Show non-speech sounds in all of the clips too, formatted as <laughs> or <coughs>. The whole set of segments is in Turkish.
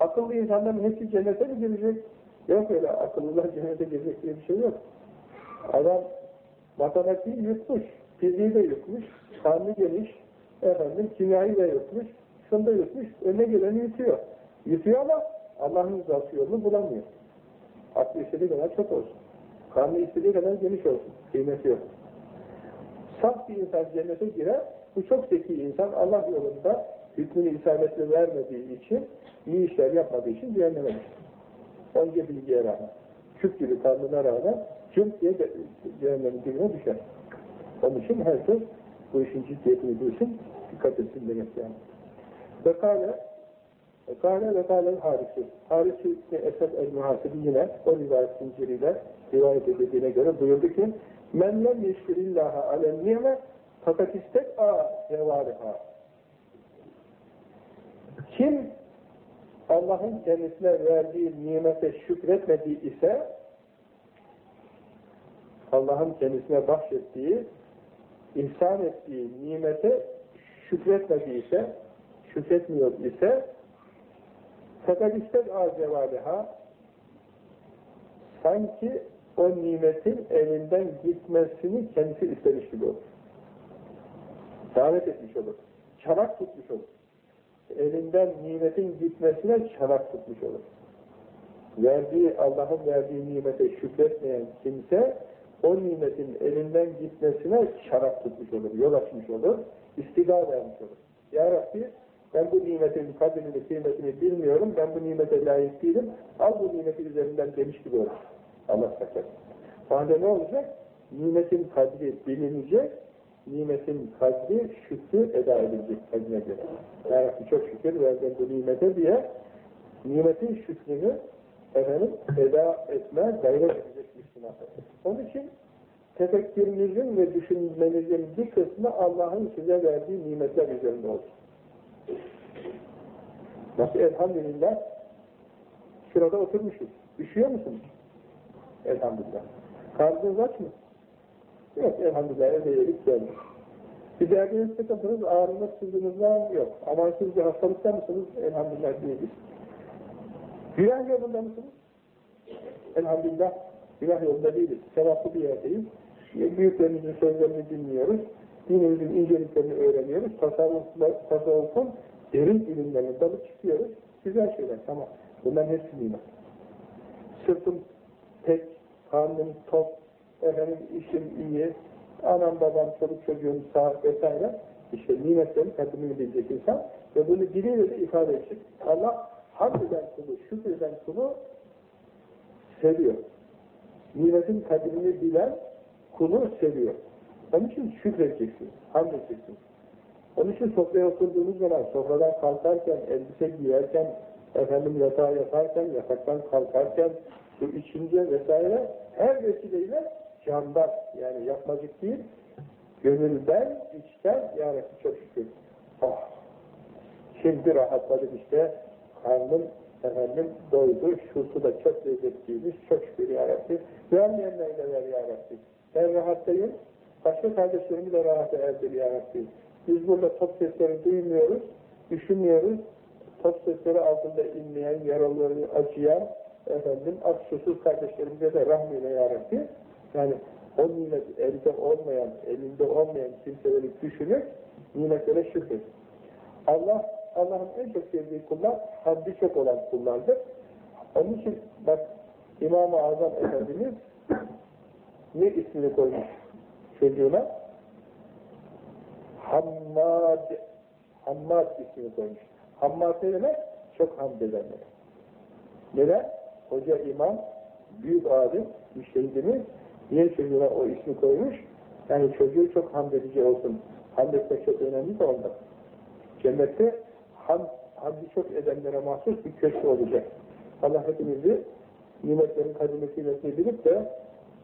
Akıllı insanların hepsi cennete mi girecek? Yok öyle akıllılar cennete girecek diye bir şey yok. Adam matematiği yutmuş, fiziği de yutmuş, karnı geniş, efendim kimyayı da yutmuş, şunu da yutmuş, önüne geleni yutuyor. Yutuyor ama Allah'ın rızası yolunu bulamıyor. Aklı istediği kadar çok olsun. Karnı istediği kadar geniş olsun. Kıymeti yok. Saf bir insan cennete girer, bu çok zeki insan Allah yolunda hükmünü isabetle vermediği için, iyi işler yapmadığı için cehenneme düşer. Onca bilgiye rağmen, küp gibi karnına rağmen, cümp diye cehennemin dibine düşer. Onun için herkes bu işin ciddiyetini bilsin, dikkat etsin demek yani. Ve kâle, ve kâle ve kâle harisi. Harisi Esed el-Muhasibi yine o rivayet zinciriyle rivayet edildiğine göre buyurdu ki Men lem yeşkirillaha alem niyeme fakat istek a cevariha. Kim Allah'ın kendisine verdiği nimete şükretmediği ise Allah'ın kendisine bahşettiği ihsan ettiği nimete şükretmediği ise şükretmiyor ise fakat istek a cevaliha sanki o nimetin elinden gitmesini kendisi istemiş gibi olur. Davet etmiş olur. Çanak tutmuş olur. Elinden nimetin gitmesine çanak tutmuş olur. Verdiği, Allah'ın verdiği nimete şükretmeyen kimse o nimetin elinden gitmesine çanak tutmuş olur, yol açmış olur, istiga vermiş olur. Ya Rabbi ben bu nimetin kadrini, kıymetini bilmiyorum, ben bu nimete layık değilim, al bu nimeti üzerinden demiş gibi olur. Allah. O halde ne olacak? Nimetin kadri bilinecek, nimetin kadri şükrü eda edilecek kendine göre. Yani çok şükür verdim bu nimete diye nimetin şükrünü efendim eda etme, gayret edecek Müslüman. Onun için tefekkürünüzün ve düşünmenizin bir kısmı Allah'ın size verdiği nimetler üzerinde olsun. Nasıl elhamdülillah şurada oturmuşuz. Üşüyor musunuz? Elhamdülillah. Karnınız aç mı? Yok elhamdülillah evde yedik geldik. Derdiniz sıkıntınız, ağrınız, sızınız var? Yok. Amansız bir hastalıkta mısınız? Elhamdülillah değiliz. Günah yolunda mısınız? Elhamdülillah günah yolunda değiliz. Sevaplı bir yerdeyiz. Büyüklerimizin sözlerini dinliyoruz. Dinimizin inceliklerini öğreniyoruz. Tasavvufun derin ilimlerine dalıp çıkıyoruz. Güzel şeyler, tamam. Bunların hepsi nimet. Sırtım tek, karnım top, efendim işim iyi, anam babam, çocuk çocuğum sağ vesaire. İşte nimetlerin kadrini bilecek insan ve bunu diliyle de ifade edecek. Allah hamd eden kulu, şükreden kulu seviyor. Nimetin kadrini bilen kulu seviyor. Onun için şükredeceksin, hamd edeceksin. Onun için sofraya oturduğunuz zaman, sofradan kalkarken, elbise giyerken, efendim yatağa yatarken, yataktan kalkarken, su içince vesaire her vesileyle candan, yani yapmacık değil, gönülden, içten, yani çok şükür. Oh, şimdi rahatladık işte, karnım efendim doydu, şusu da çok lezzetliymiş, çok şükür ya Rabbi. Vermeyenlerine ver ya. Ben rahattayım, başka kardeşlerimi de rahat erdir ya. Biz burada top sesleri duymuyoruz, düşünmüyoruz. Top sesleri altında inleyen, yaraları acıyan, efendim, ak susuz kardeşlerimize de rahmeyle ya. Yani o nimet elde olmayan, elinde olmayan kimseleri düşünüp nimetlere şükür. Allah, Allah'ın en çok sevdiği kullar, haddi çok olan kullardır. Onun için bak İmam-ı Azam Efendimiz ne ismini koymuş çocuğuna? Hammad, Hammad ismini koymuş. Hammad ne demek? Çok hamd edenler. Neden? Hoca imam, büyük alim, müştehidimiz niye çocuğuna o ismi koymuş? Yani çocuğu çok hamd edici olsun. Hamd etmek çok önemli de ondan. Cennette ham, hamdi çok edenlere mahsus bir köşe olacak. Allah hepimizi nimetlerin kadime kıymetini bilip de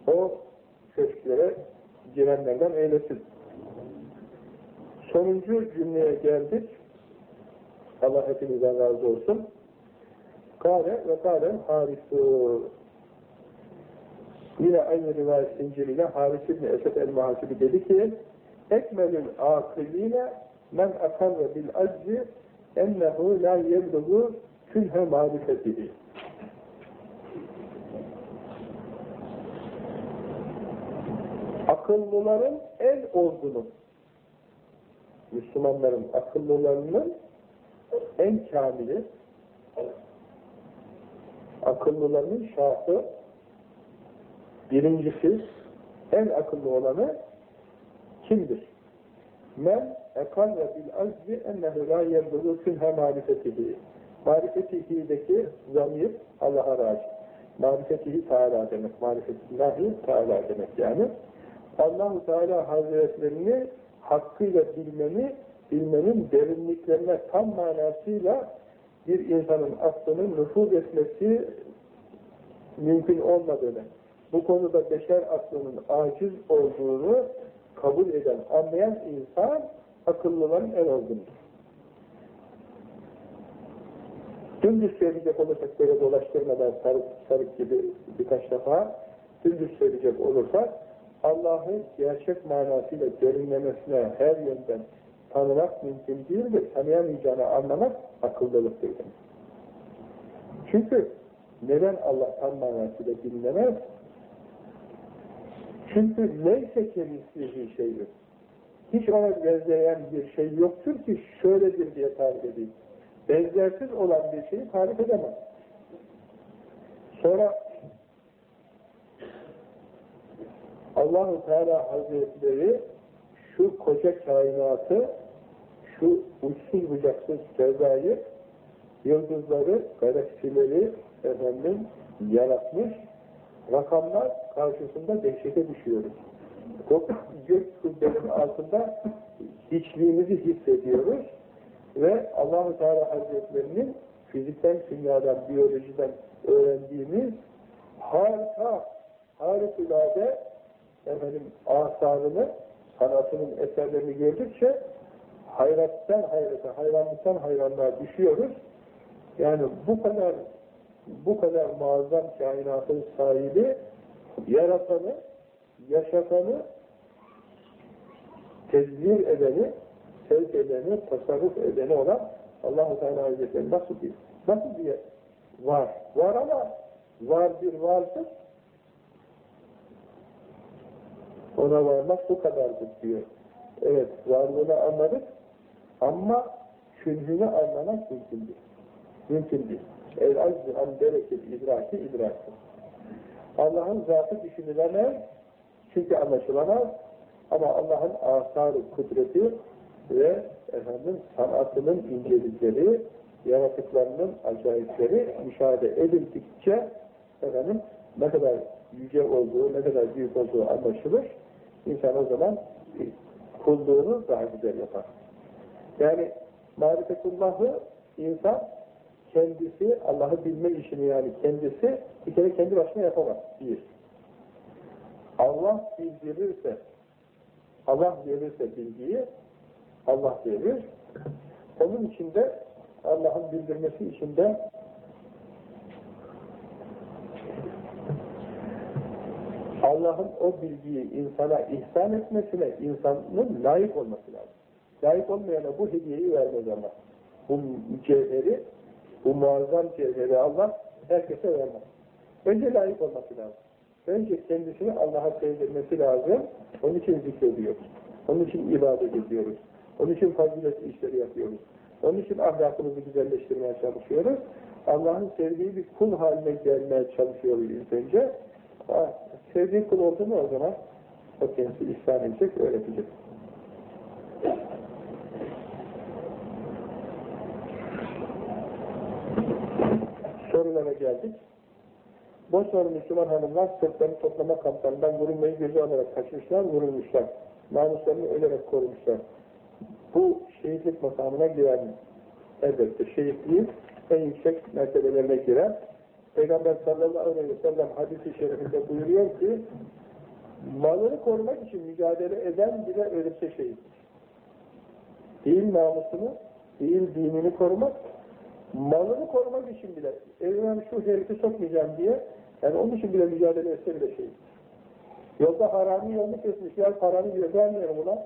o köşklere girenlerden eylesin. Sonuncu cümleye geldik. Allah hepinizden razı olsun. Kale ve kale harisu. Yine aynı rivayet zinciriyle Haris İbni Esed el-Mahasibi dedi ki Ekmelül akiline men akarre bil aczi ennehu la yebluğu künhe marifetihi. Akıllıların en olgunu, Müslümanların akıllılarının en kamili, akıllıların şahı, birincisi, en akıllı olanı kimdir? Men ekalle bil azzi ennehu la yerdulu künhe marifetihi. Marifetihi'deki zamir Allah'a raci. Marifetihi Teala demek. Marifetillahi Teala demek yani. Allahu Teala Hazretlerini hakkıyla bilmeni, bilmenin derinliklerine tam manasıyla bir insanın aklının nüfuz etmesi mümkün olmadığını, bu konuda beşer aklının aciz olduğunu kabul eden, anlayan insan akıllıların en olgundur. Dümdüz söyleyecek olursak böyle dolaştırmadan sarık, sarık gibi birkaç defa dümdüz söyleyecek olursak Allah'ın gerçek manasıyla derinlemesine her yönden tanımak mümkün değildir. Tanıyamayacağını anlamak akıllılıktır. Çünkü neden Allah tam manasıyla dinlemez? Çünkü neyse kemislihi şey yok. Hiç ona benzeyen bir şey yoktur ki şöyledir diye tarif edeyim. Benzersiz olan bir şeyi tarif edemez. Sonra Allahu Teala Hazretleri şu koca kainatı, şu uçsuz bucaksız cezayı, yıldızları, galaksileri efendim yaratmış, rakamlar karşısında dehşete düşüyoruz. O gök kubbenin altında hiçliğimizi hissediyoruz ve Allahu Teala Hazretlerinin fizikten, kimyadan, biyolojiden öğrendiğimiz harika, harikulade efendim asarını, sanatının eserlerini gördükçe hayrattan hayrata, hayranlıktan hayranlığa düşüyoruz. Yani bu kadar bu kadar muazzam kainatın sahibi, yaratanı, yaşatanı, tezvir edeni, sevk edeni, tasarruf edeni olan Allah-u Teala Hazretleri nasıl bir, nasıl diye var? Var ama var bir vardır. Ona varmak bu kadardır diyor. Evet, varlığını anladık ama künhünü anlamak mümkün değil. Mümkün değil. El azzi an bereket idraki idraki. Allah'ın zatı düşünülemez, çünkü anlaşılamaz ama Allah'ın asar kudreti ve efendim sanatının incelikleri, yaratıklarının acayipleri müşahede edildikçe efendim ne kadar yüce olduğu, ne kadar büyük olduğu anlaşılır. İnsan o zaman kulluğunu daha güzel yapar. Yani marifetullahı insan kendisi Allah'ı bilme işini yani kendisi bir kere kendi başına yapamaz. Bir. Allah bildirirse, Allah verirse bilgiyi, Allah verir. Onun içinde Allah'ın bildirmesi içinde Allah'ın o bilgiyi insana ihsan etmesine insanın layık olması lazım. Layık olmayana bu hediyeyi vermez ama. Bu cevheri, bu muazzam cevheri Allah herkese vermez. Önce layık olması lazım. Önce kendisini Allah'a sevdirmesi lazım. Onun için zikrediyoruz. Onun için ibadet ediyoruz. Onun için faziletli işleri yapıyoruz. Onun için ahlakımızı güzelleştirmeye çalışıyoruz. Allah'ın sevdiği bir kul haline gelmeye çalışıyoruz ilk önce. Sevdiği kul oldu o zaman o kendisi ihsan edecek, öğretecek. Sorulara geldik. Bosnalı Müslüman hanımlar sırtlarını toplama kamplarından vurulmayı göze alarak kaçmışlar, vurulmuşlar. Namuslarını ölerek korumuşlar. Bu şehitlik makamına girer mi? Elbette şehitliğin en yüksek mertebelerine girer. Peygamber sallallahu aleyhi ve sellem hadisi şerifinde buyuruyor ki malını korumak için mücadele eden bile ölürse şehittir. Değil namusunu, değil dinini korumak, malını korumak için bile evime şu herifi sokmayacağım diye yani onun için bile mücadele etse bile şehittir. Yolda harami yolunu kesmiş, ya paranı bile vermiyorum ona.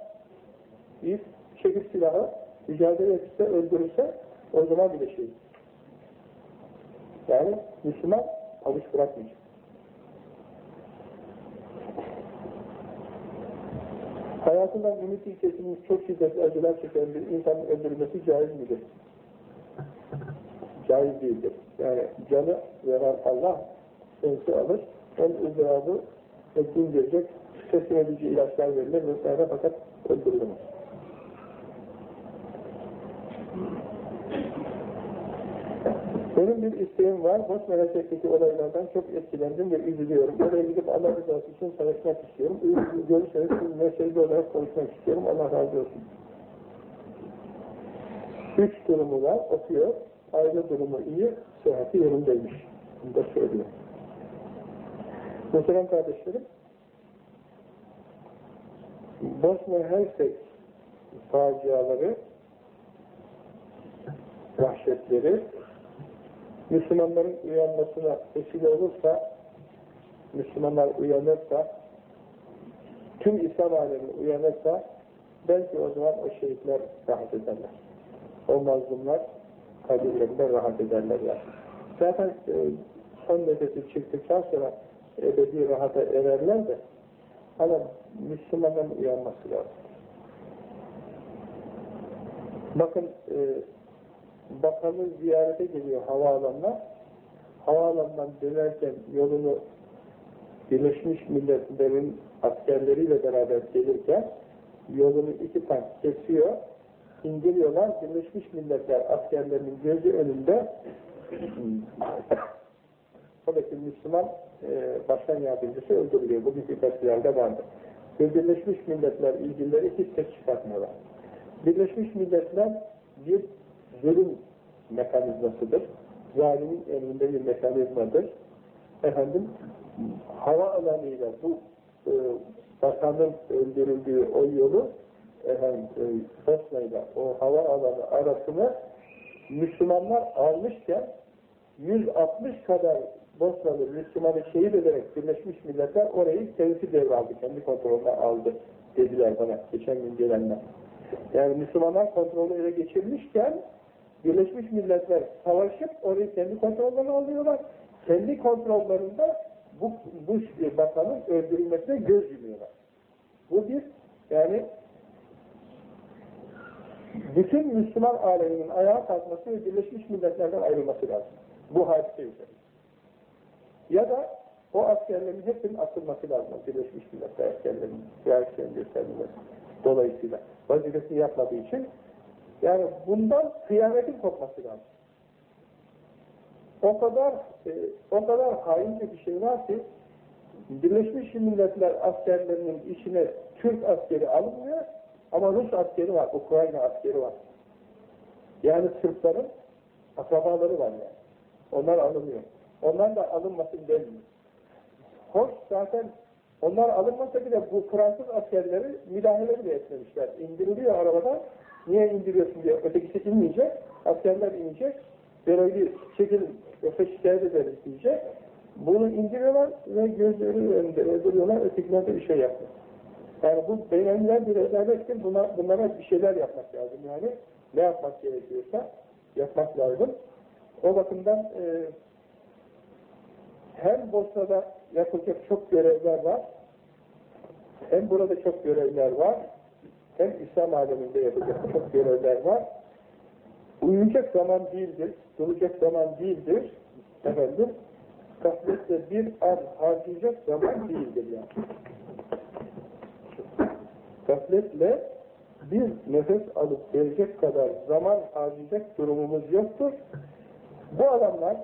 Bir çekip silahı mücadele etse, öldürürse o zaman bile şehittir. Yani Müslüman avuç bırakmayacak. Hayatından ümidi kesilmiş çok şiddetli acılar çeken bir insanın öldürülmesi caiz midir? <laughs> Caiz değildir. Yani canı veren Allah sensi alır, en ızdırabı etkin gelecek, teslim edici ilaçlar verilir vesaire fakat öldürülemez. Benim bir isteğim var. Bosna Hersek'teki olaylardan çok etkilendim ve üzülüyorum. Oraya gidip Allah rızası için savaşmak istiyorum. Görürseniz mesele olarak konuşmak istiyorum. Allah razı olsun. Üç durumu var. Okuyor. Aile durumu iyi. Sıhhati yerindeymiş. Bunu da söylüyor. Muhterem kardeşlerim, Bosna Hersek faciaları, vahşetleri, Müslümanların uyanmasına vesile olursa, Müslümanlar uyanırsa, tüm İslam alemi uyanırsa, belki o zaman o şehitler rahat ederler. O mazlumlar kabirlerinde rahat ederler yani. Zaten e, son nefesi çıktıktan sonra ebedi rahata ererler de ama Müslümanların uyanması lazım. Bakın e, bakanı ziyarete geliyor havaalanına. Havaalanından dönerken yolunu Birleşmiş Milletler'in askerleriyle beraber gelirken yolunu iki tank kesiyor, indiriyorlar. Birleşmiş Milletler askerlerinin gözü önünde <clears throat> oradaki Müslüman e, başkan yardımcısı öldürülüyor. Bugünkü gazetelerde vardı. Ve Birleşmiş Milletler ilgilileri hiç ses çıkartmıyorlar. Birleşmiş Milletler bir zulüm mekanizmasıdır. Zalimin elinde bir mekanizmadır. Efendim, hava alanıyla bu e, bakanın öldürüldüğü o yolu efendim, e, Bosna'yla o hava alanı arasını Müslümanlar almışken 160 kadar Bosnalı Müslümanı şehit ederek Birleşmiş Milletler orayı kendisi devraldı, kendi kontrolüne aldı dediler bana geçen gün gelenler. Yani Müslümanlar kontrolü ele geçirmişken Birleşmiş Milletler savaşıp orayı kendi kontrollerine alıyorlar. Kendi kontrollerinde bu, bu bakanın öldürülmesine göz yumuyorlar. Bu bir yani bütün Müslüman aleminin ayağa kalkması ve Birleşmiş Milletler'den ayrılması lazım. Bu hadise üzerine. Ya da o askerlerin hepsinin atılması lazım. Birleşmiş Milletler askerlerinin reaksiyon göstermesi dolayısıyla. Vazifesini yapmadığı için yani bundan kıyametin kopması lazım. O kadar e, o kadar haince bir şey var ki Birleşmiş Milletler askerlerinin içine Türk askeri alınmıyor ama Rus askeri var, Ukrayna askeri var. Yani Sırpların akrabaları var yani. Onlar alınmıyor. Onlar da alınmasın demiyor. Hoş zaten onlar alınmasa bile bu Fransız askerleri müdahale bile etmemişler. İndiriliyor arabadan. Niye indiriyorsun diye. Ötekisi inmeyecek. Askerler inecek. Böyle çekilin. Yoksa şikayet diyecek. Bunu indiriyorlar ve gözleri önünde öldürüyorlar. Ötekiler de bir şey yapmıyor. Yani bu beyneliler bir rezalettir. Buna, bunlara bir şeyler yapmak lazım yani. Ne yapmak gerekiyorsa yapmak lazım. O bakımdan e, hem Bosna'da yapılacak çok görevler var, hem burada çok görevler var, hem İslam aleminde yapacak çok görevler var. Uyuyacak zaman değildir, duracak zaman değildir, efendim, gafletle bir an harcayacak zaman değildir yani. Gafletle bir nefes alıp verecek kadar zaman harcayacak durumumuz yoktur. Bu adamlar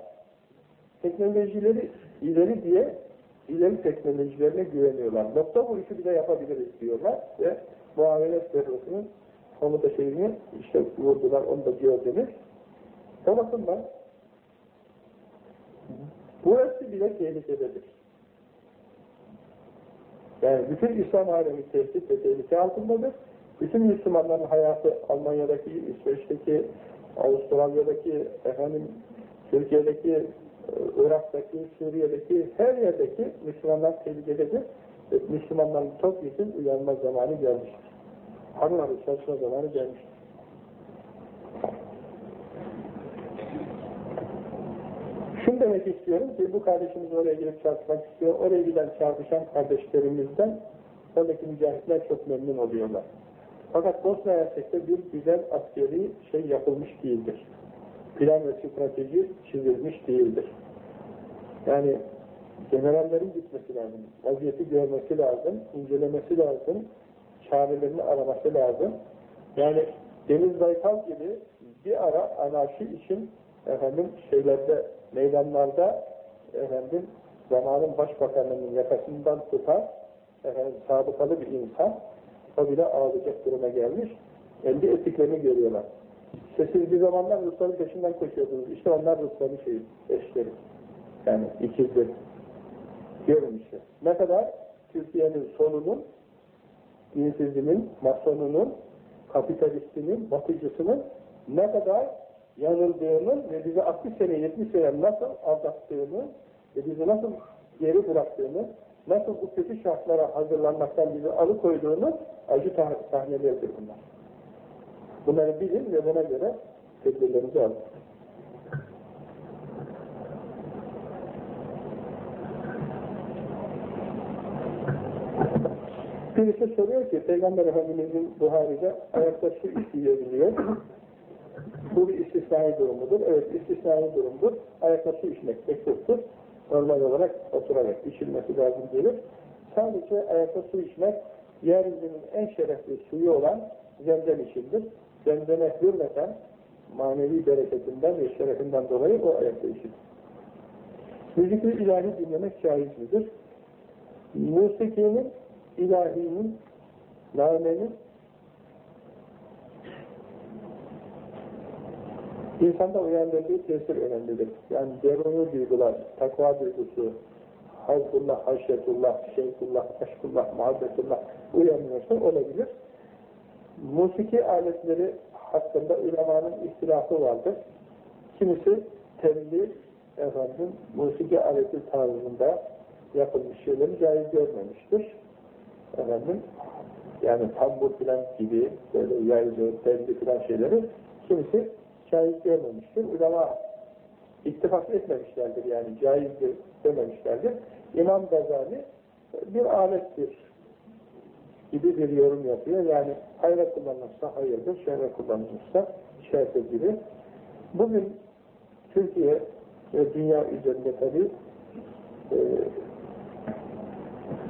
teknolojileri ileri diye ileri teknolojilerine güveniyorlar. Nokta bu işi bile yapabiliriz diyorlar ve muavenet servisinin komuta şeyini işte vurdular, onu da gördünüz. O bakımdan burası bile tehlikededir. Yani bütün İslam alemi tehdit ve tehlike altındadır. Bütün Müslümanların hayatı Almanya'daki, İsveç'teki, Avustralya'daki, efendim Türkiye'deki, Irak'taki, Suriye'deki, her yerdeki Müslümanlar tehlikededir. Müslümanların topyekun uyanma zamanı gelmiştir. Harun abi zamanı gelmiştir. Şunu demek istiyorum ki bu kardeşimiz oraya gelip çarpışmak istiyor. Oraya giden çarpışan kardeşlerimizden oradaki mücahitler çok memnun oluyorlar. Fakat Bosna Hersek'te bir güzel askeri şey yapılmış değildir. Plan ve strateji çizilmiş değildir. Yani generallerin gitmesi lazım. Vaziyeti görmesi lazım, incelemesi lazım, çarelerini araması lazım. Yani Deniz Baykal gibi bir ara anarşi için efendim şeylerde, meydanlarda efendim zamanın başbakanının yakasından tutar efendim sabıkalı bir insan o bile ağlayacak duruma gelmiş. Kendi ettiklerini görüyorlar. İşte siz bir zamanlar Rusların peşinden koşuyordunuz. İşte onlar Rusların şeyi, eşleri. Yani ikizleri. İşte. Ne kadar Türkiye'nin sonunun, dinsizinin, masonunun, kapitalistinin, batıcısının ne kadar yanıldığını ve bizi 60 sene, 70 sene nasıl aldattığını ve bizi nasıl geri bıraktığını, nasıl bu kötü şartlara hazırlanmaktan bizi alıkoyduğunu acı sahnelerdir bunlar. Bunları bilin ve buna göre tedbirlerinizi alın. Birisi soruyor ki, Peygamber Efendimiz'in Buhari'de ayakta su içiyebiliyor. Bu bir istisnai durumudur. Evet, istisnai durumdur. Ayakta su içmek mekruhtur. Normal olarak oturarak içilmesi lazım gelir. Sadece ayakta su içmek, yeryüzünün en şerefli suyu olan zemzem içindir. Zemzeme hürmeten, manevi bereketinden ve şerefinden dolayı o ayakta içilir. Müzikli ilahi dinlemek caiz midir? Musikinin ilahinin, namenin insanda uyandırdığı tesir önemlidir. Yani deruni duygular, takva duygusu, havfullah, haşyetullah, şeyhullah, aşkullah, muhabbetullah uyanıyorsa olabilir. Musiki aletleri hakkında ulemanın ihtilafı vardır. Kimisi telli, efendim, musiki aleti tarzında yapılmış şeyleri caiz görmemiştir efendim, yani tambur filan gibi böyle yaylı, telli filan şeyleri kimisi caiz görmemiştir. Ulema ittifak etmemişlerdir yani caizdir dememişlerdir. İmam Gazali bir alettir gibi bir yorum yapıyor. Yani hayra kullanılırsa hayırdır, şerre kullanılırsa şerdir gibi. Bugün Türkiye ve dünya üzerinde tabi e,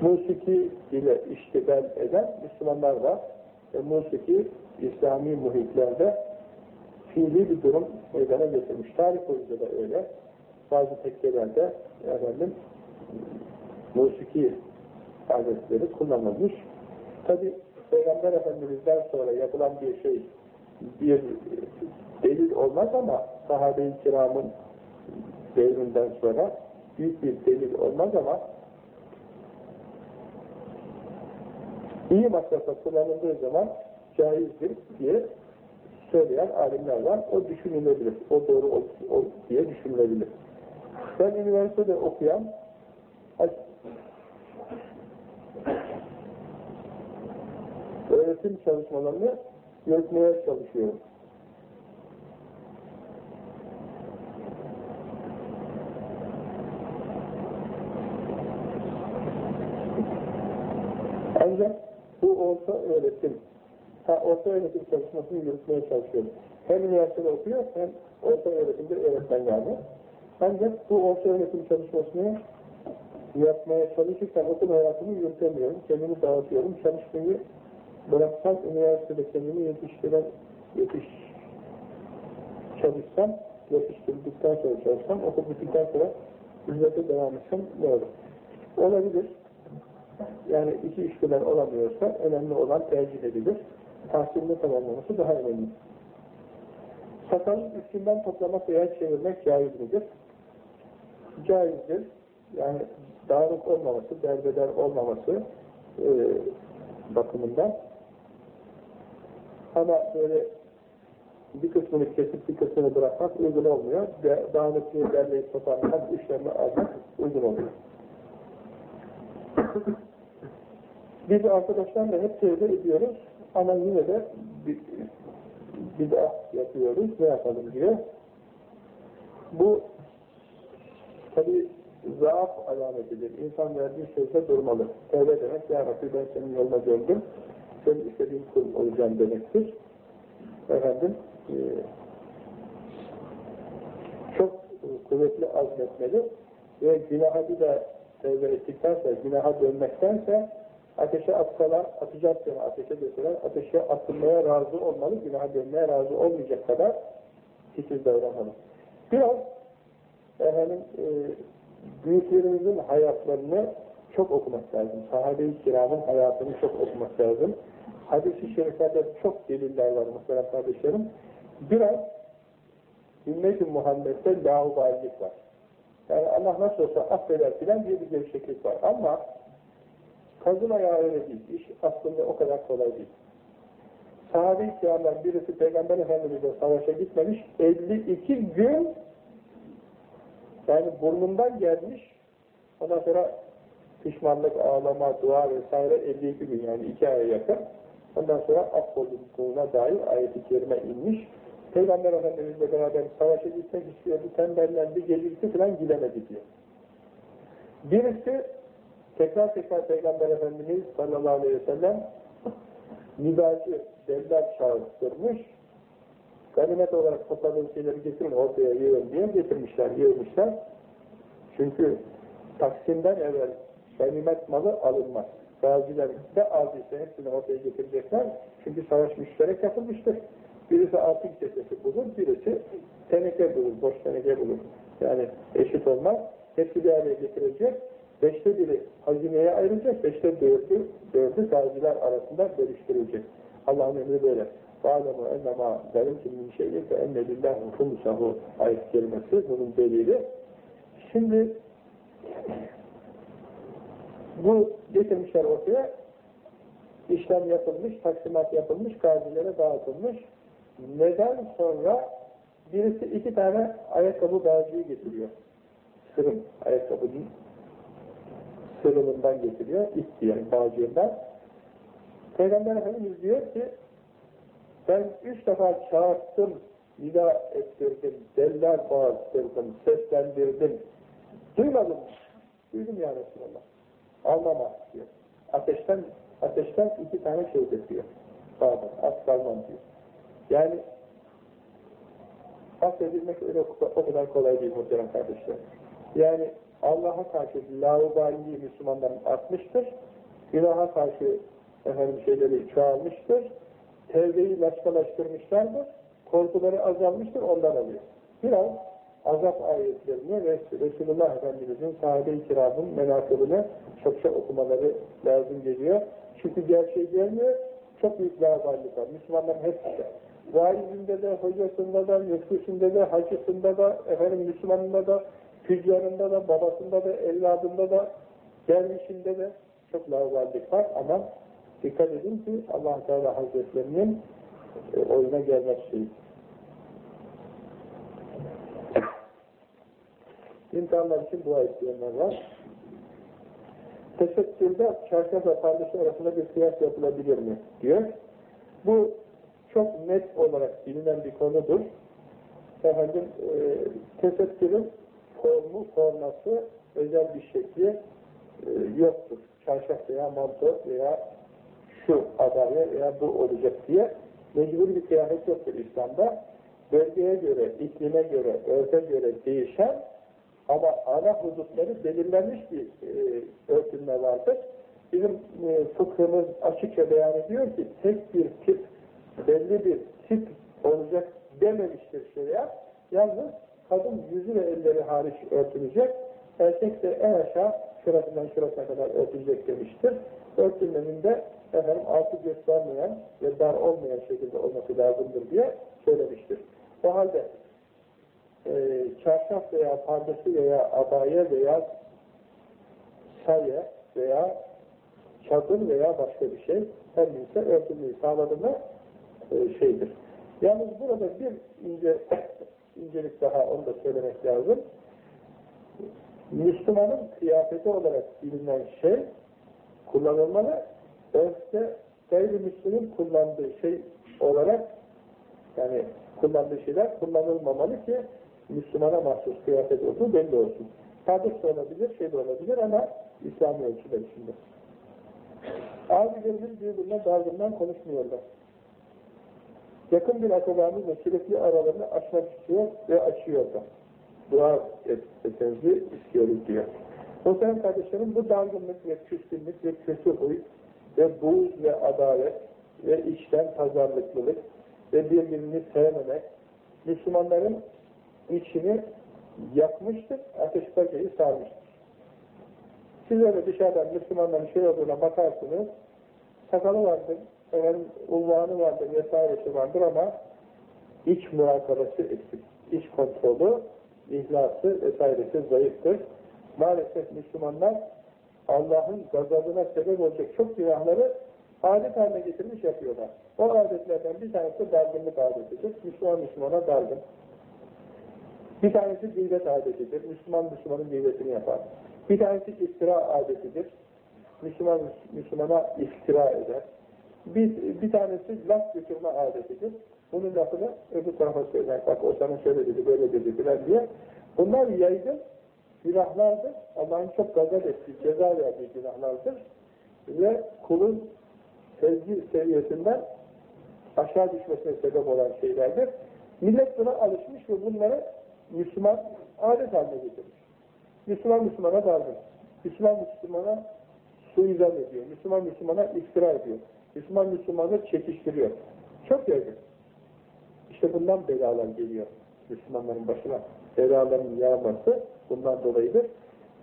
musiki ile iştigal eden Müslümanlar var. E, musiki İslami muhitlerde fiili bir durum meydana getirmiş. Tarih boyunca da öyle. Bazı tekkelerde efendim musiki aletleri kullanılmış. Tabi Peygamber Efendimiz'den sonra yapılan bir şey bir delil olmaz ama sahabe-i kiramın devrinden sonra büyük bir delil olmaz ama iyi masrafa kullanıldığı zaman caizdir diye söyleyen alimler var. O düşünülebilir. O doğru o, o diye düşünülebilir. Ben üniversitede okuyan öğretim çalışmalarını yürütmeye çalışıyorum. Ancak bu orta öğretim, orta öğretim çalışmasını yürütmeye çalışıyorum. Hem üniversitede okuyor hem orta öğretimde öğretmen yani. Ancak bu orta öğretim çalışmasını yapmaya çalışırken okul hayatımı yürütemiyorum. Kendimi dağıtıyorum. Çalışmayı bıraksam üniversitede kendimi yetiştiren, yetiş çalışsam, yetiştirdikten sonra çalışsam, okul bittikten sonra hizmete devam etsem ne? Olabilir. Yani iki işgüler olamıyorsa önemli olan tercih edilir. Tahsilini tamamlaması daha önemli. Sakalın üstünden toplamak veya çevirmek caiz midir? Caizdir. Yani dağınık olmaması, derbeder olmaması e, bakımından ama böyle bir kısmını kesip bir kısmını bırakmak uygun olmuyor. Dağınıklığı derleyip toparlamak, işlerini almak uygun oluyor. Biz arkadaşlarla hep tevbe ediyoruz ama yine de bid'ah yapıyoruz. Ne yapalım diyor. Bu Tabi zaaf alametidir. İnsan verdiği sözde durmalı. Tevbe demek, Ya Rabbi ben senin yoluna döndüm. Senin istediğin kul olacağım demektir. Efendim, e, çok kuvvetli azmetmeli ve günaha bir de tevbe ettiktense, günaha dönmektense ateşe atsalar, atacak seni ateşe deseler, ateşe atılmaya razı olmalı, günaha dönmeye razı olmayacak kadar titiz davranmalı. Biraz efendim, e, büyüklerimizin hayatlarını çok okumak lazım. Sahabe-i kiramın hayatını çok okumak lazım. Hadis-i şeriflerde çok deliller var muhterem kardeşlerim. Biraz ümmet-i Muhammed'de laubalilik var. Yani Allah nasıl olsa affeder filan diye bir gevşeklik var. Ama kazın ayağı öyle değil. İş aslında o kadar kolay değil. Sahabe-i birisi Peygamber Efendimiz'e savaşa gitmemiş, 52 gün yani burnundan gelmiş, ondan sonra pişmanlık, ağlama, dua vesaire 52 gün yani 2 aya yakın. Ondan sonra affolunduğuna dair ayet-i kerime inmiş. Peygamber Efendimizle beraber savaşa gitmek istiyordu, tembellendi, gecikti falan gidemedi diyor. Birisi tekrar tekrar Peygamber Efendimiz sallallahu aleyhi ve sellem nidacı, devlet çağırtırmış, ganimet olarak topladığım şeyleri getirin ortaya yığın diye getirmişler, yığmışlar. Çünkü Taksim'den evvel ganimet malı alınmaz. Gaziler de aldıysa hepsini ortaya getirecekler. Çünkü savaş müşterek yapılmıştır. Birisi altın kesesi bulur, birisi teneke bulur, boş teneke bulur. Yani eşit olmaz. Hepsi bir araya getirecek. Beşte biri hazineye ayrılacak, beşte dördü, dördü gaziler arasında bölüştürülecek. Allah'ın emri böyle. وَعَلَمُ اَنَّمَا ذَلِمْ مِنْ شَيْءٍ فَاَنَّ لِلّٰهُ خُمُسَهُ ayet kelimesi bunun delili. Şimdi bu getirmişler ortaya işlem yapılmış, taksimat yapılmış, gazilere dağıtılmış. Neden sonra birisi iki tane ayakkabı gaziyi getiriyor. Sırım, ayakkabının sırımından getiriyor, diye bağcığından. Peygamber Efendimiz diyor ki ben üç defa çağırttım, nida ettirdim, deller bağırttırdım, seslendirdim. Duymadım. Duydum ya Resulallah. Almama diyor. Ateşten, ateşten iki tane şey getiriyor. Pardon, az kalmam diyor. Yani affedilmek öyle o kadar kolay değil muhterem kardeşler. Yani Allah'a karşı laubaliliği Müslümanların artmıştır. Günaha karşı efendim şeyleri çoğalmıştır. Tevbeyi laçkalaştırmışlardır. Korkuları azalmıştır, ondan alıyor. Biraz azap ayetlerini ve Resulullah Efendimiz'in sahabe-i kiramın menakılını çokça okumaları lazım geliyor. Çünkü gerçeği gelmiyor, çok büyük laballik var. Müslümanların hepsi vaizinde de, hocasında da, müftüsünde de, hacısında da, efendim Müslümanında da, tüccarında da, babasında da, evladında da, gelmişinde de çok lavallik var ama dikkat edin ki allah Teala Hazretlerinin e, oyuna gelmek şeyi. İmtihanlar için dua isteyenler var. Tesettürde çarşaf ve pardesi arasında bir kıyas yapılabilir mi? diyor. Bu çok net olarak bilinen bir konudur. Efendim, e, tesettürün formu, forması, özel bir şekli e, yoktur. Çarşaf veya manto veya şu adaya veya bu olacak diye mecbur bir kıyafet yoktur İslam'da. Bölgeye göre, iklime göre, örfe göre değişen ama ana hudutları belirlenmiş bir e, örtünme vardır. Bizim e, fıkhımız açıkça beyan ediyor ki tek bir tip, belli bir tip olacak dememiştir şeriat. Yalnız kadın yüzü ve elleri hariç örtülecek, erkek de en aşağı şurasından şurasına kadar örtülecek demiştir. Örtülmenin de efendim altı göstermeyen ve dar olmayan şekilde olması lazımdır diye söylemiştir. O halde e, çarşaf veya pardesi veya abaye veya saye veya çadır veya başka bir şey her neyse örtülmeyi sağladı mı e, şeydir. Yalnız burada bir ince incelik daha onu da söylemek lazım. Müslümanın kıyafeti olarak bilinen şey kullanılmalı. Örfte gayrimüslimin kullandığı şey olarak yani kullandığı şeyler kullanılmamalı ki Müslümana mahsus kıyafet olduğu belli olsun. Sadık da olabilir, şey de olabilir ama İslami ölçüler içinde. Abilerimiz birbirine dargından konuşmuyorlar. Yakın bir akrabamızla sürekli aralarını açmak istiyor ve açıyor da. Dua et, etmenizi istiyoruz diyor. Muhtemelen kardeşlerim bu dargınlık ve küskünlük ve kötü huy ve buğz ve adalet ve içten pazarlıklılık ve birbirini sevmemek Müslümanların içini yakmıştır, ateş böceği sarmıştır. Siz öyle dışarıdan Müslümanların şey olduğuna bakarsınız, sakalı vardır, efendim, unvanı vardır, vesairesi vardır ama iç muhakabası eksik, iç kontrolü, ihlası vesairesi zayıftır. Maalesef Müslümanlar Allah'ın gazabına sebep olacak çok günahları adet haline getirmiş yapıyorlar. O adetlerden bir tanesi dargınlık adetidir. Müslüman Müslümana dargın. Bir tanesi gıybet adetidir. Müslüman Müslümanın gıybetini yapar. Bir tanesi iftira adetidir. Müslüman Müslümana iftira eder. Bir, bir tanesi laf götürme adetidir. Bunun lafını öbür tarafa söyler. Bak o sana şöyle dedi, böyle dedi filan diye. Bunlar yaygın günahlardır. Allah'ın çok gazap ettiği, ceza verdiği günahlardır. Ve kulun sezgi seviyesinden aşağı düşmesine sebep olan şeylerdir. Millet buna alışmış ve bunları Müslüman adet haline getirmiş. Müslüman Müslümana dargın. Müslüman Müslümana suizan ediyor. Müslüman Müslümana iftira ediyor. Müslüman Müslümanı çekiştiriyor. Çok yaygın. İşte bundan belalar geliyor Müslümanların başına. Belaların yağması bundan dolayıdır.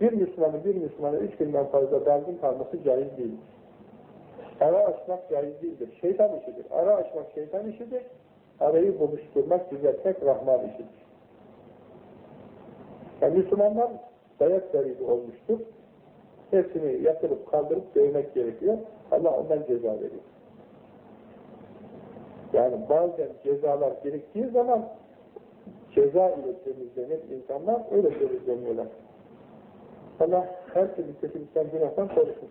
Bir Müslümanın bir Müslümana üç günden fazla dargın kalması caiz değildir. Ara açmak caiz değildir. Şeytan işidir. Ara açmak şeytan işidir. Arayı buluşturmak, düzeltmek Rahman işidir. Yani Müslümanlar dayak garibi olmuştur. Hepsini yatırıp kaldırıp dövmek gerekiyor. Allah ondan ceza veriyor. Yani bazen cezalar gerektiği zaman ceza ile temizlenir insanlar, öyle temizleniyorlar. Allah her türlü kötülükten günahtan korusun.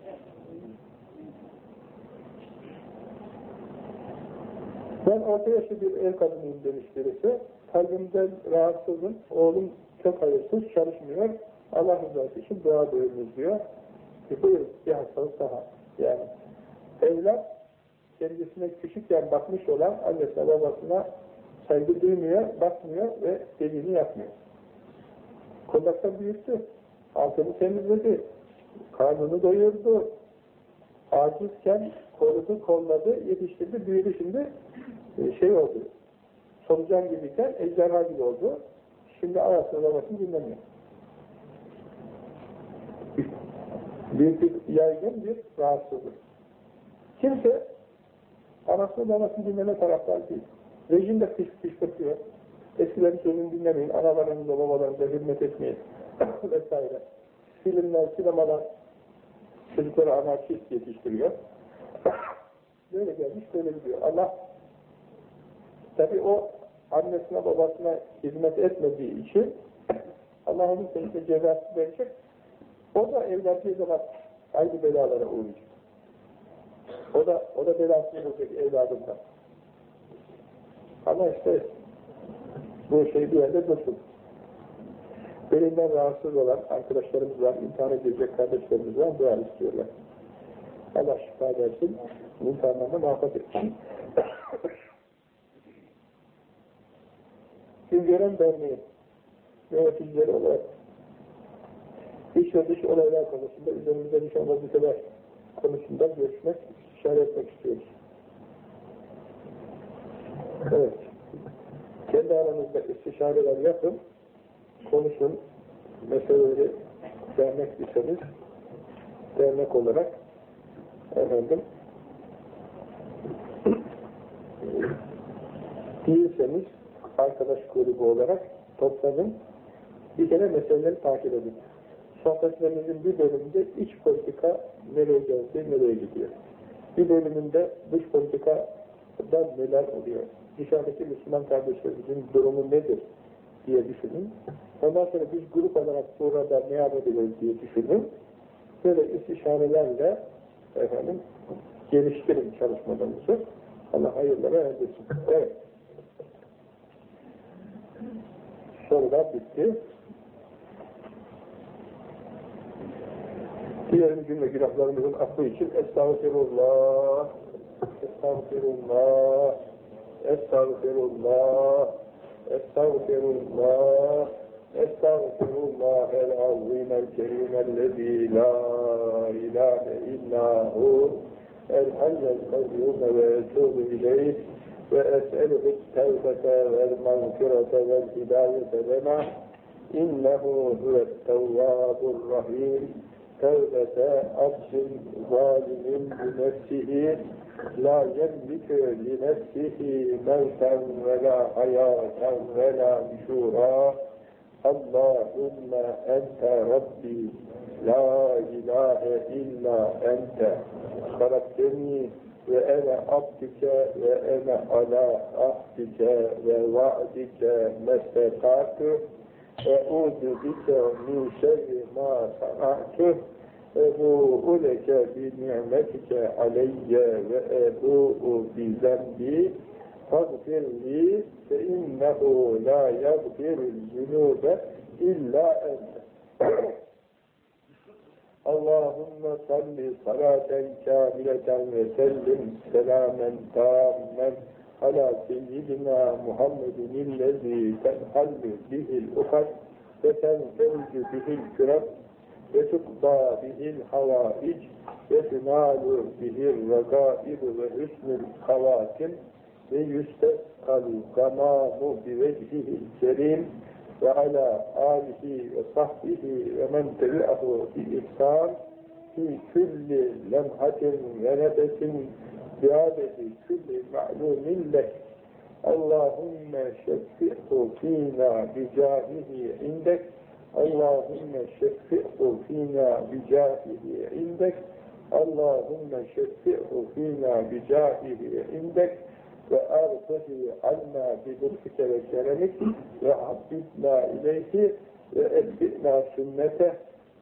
Ben orta yaşlı bir ev kadınıyım demiş birisi. Kalbimden rahatsızım, oğlum çok hayırsız, çalışmıyor. Allah rızası için dua buyurunuz diyor. E buyur, bir hastalık daha. Yani evlat kendisine küçükken bakmış olan annesine babasına saygı duymuyor, bakmıyor ve dediğini yapmıyor. Kondakta büyüttü, altını temizledi, karnını doyurdu, acizken korudu, kolladı, yetiştirdi, büyüdü şimdi şey oldu, solucan gibiyken ejderha gibi oldu. Şimdi arasında babasını dinlemiyor. Büyük bir yaygın bir rahatsızlık. Kimse anasını babasını dinleme taraftar değil. Rejim de kış kışkırtıyor. Eskilerin sözünü dinlemeyin, analarınıza, babalarınıza hürmet etmeyin <coughs> vesaire. Filmler, sinemalar çocukları anarşist yetiştiriyor. <coughs> böyle gelmiş, böyle gidiyor. Allah tabi o annesine babasına hizmet etmediği için <coughs> Allah onun kendisine cezası verecek. O da evlendiği zaman aynı belalara uğrayacak. O da, o da belasını bulacak evladından. Ama işte bu şey bir yerde dursun. Belinden rahatsız olan arkadaşlarımız var, imtihan edilecek kardeşlerimiz var, dua istiyorlar. Allah şifa versin, imtihanlarını muhafaza etsin. <coughs> Güngören Derneği yöneticileri olarak iç ve dış olaylar konusunda üzerimizde düşen vazifeler konusunda görüşmek, istişare etmek istiyoruz. Evet. Kendi aranızda istişareler yapın, konuşun, meseleleri dernek iseniz, dernek olarak efendim değilseniz arkadaş grubu olarak toplanın, bir kere meseleleri takip edin. Sohbetlerimizin bir bölümünde iç politika nereye geldi, nereye gidiyor. Bir bölümünde dış politikada neler oluyor. Dışarıdaki Müslüman kardeşlerimizin durumu nedir diye düşünün. Ondan sonra biz grup olarak burada ne yapabiliriz diye düşünün. Böyle istişarelerle efendim geliştirin çalışmalarımızı. Allah hayırlara erdirsin. Evet. Sorular bitti. Diğer cümle günahlarımızın affı için Estağfirullah, Estağfirullah, Estağfirullah, Estağfirullah, Estağfirullah el-azim el-kerim el-lezî la ilahe illâhu el-hayyel kayyum ve etûbü ileyh ve es'eluhu tevbete vel mağfirete vel hidayete lena innehu huvet-tevvâbur rahîm. tevbete abdin zalimin binefsihi la yemlikü linefsihi mevten ve la hayaten ve la nüşûrâ Allahümme ente Rabbi la ilahe illa ente halakteni ve ene abdike ve ene ala ahdike ve va'dike mestekatü Eûzü bike min şerri ma sana'tü Ebu'u leke bi ni'metike aleyye ve ebu'u bi zembi. Fagfirli fe innehu la yagfirul zunube illa ente. <clears throat> Allahümme salli salaten kamileten ve sellim selamen tammen ala seyyidina Muhammedin illezi tenhallu bihil ukad ve tenfevcu bihil kürat ve tukba bihil havaic ve tünalu bihil regaib ve hüsnül havatim ve yüstekalu gamamu bivecihil kerim ve ala alihi ve sahbihi ve men tebi'ahu bi ihsan fi külli lemhatin ve nefesin Allahümme şeffi'hu fînâ bicahihi indek. Allahümme şeffi'hu fînâ bicahihi indek. Ve arzuhi anna bi lütfike ve keremik. Ve habbibna ileyhi ve etbitna sünnete.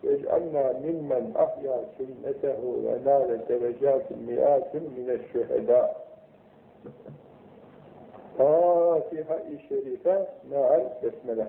Ve ec'alna mimmen ahya sünnetehu ve nâle derecatin mi'atin mineşşühedâ. Fatiha-i Şerife meal besmele